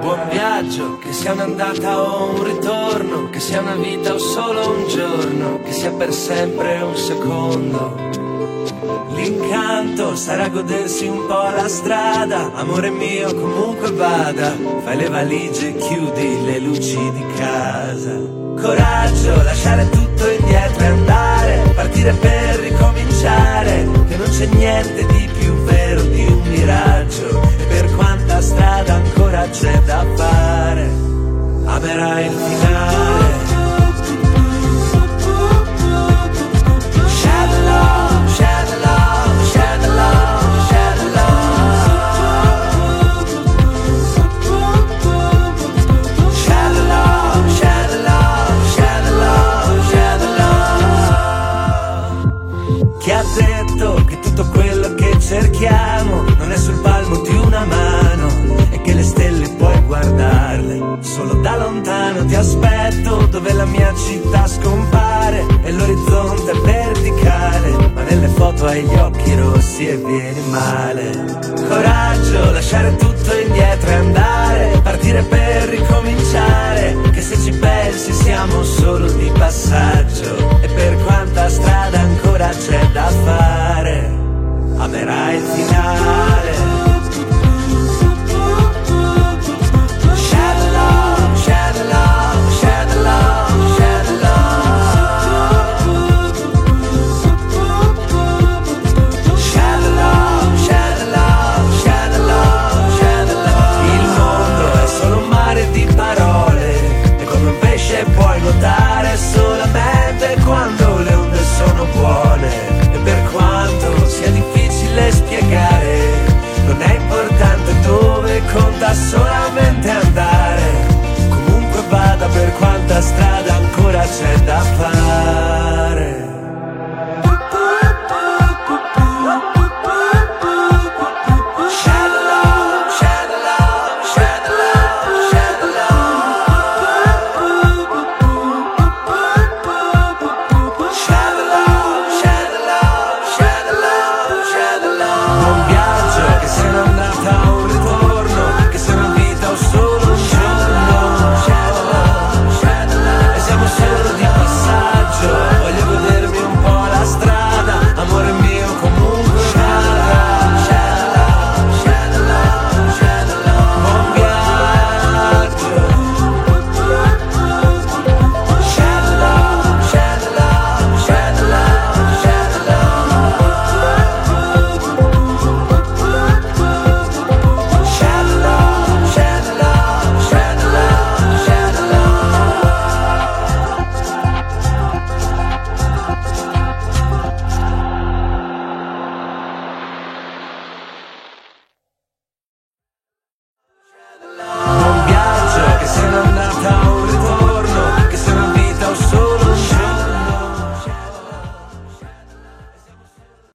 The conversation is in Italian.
Buon viaggio, che sia un'andata o un ritorno, che sia una vita o solo un giorno, che sia per sempre un secondo. L'incanto sarà godersi un po' la strada, amore mio comunque vada, fai le valigie, chiudi le luci di casa. Coraggio, lasciare tutto e partire per ricominciare, che non c'è niente di solo da lontano ti aspetto dove la mia città scompare e l'orizzonte è verticale ma nelle foto hai gli occhi rossi e vieni male. Coraggio lasciare tutto volare solamente quando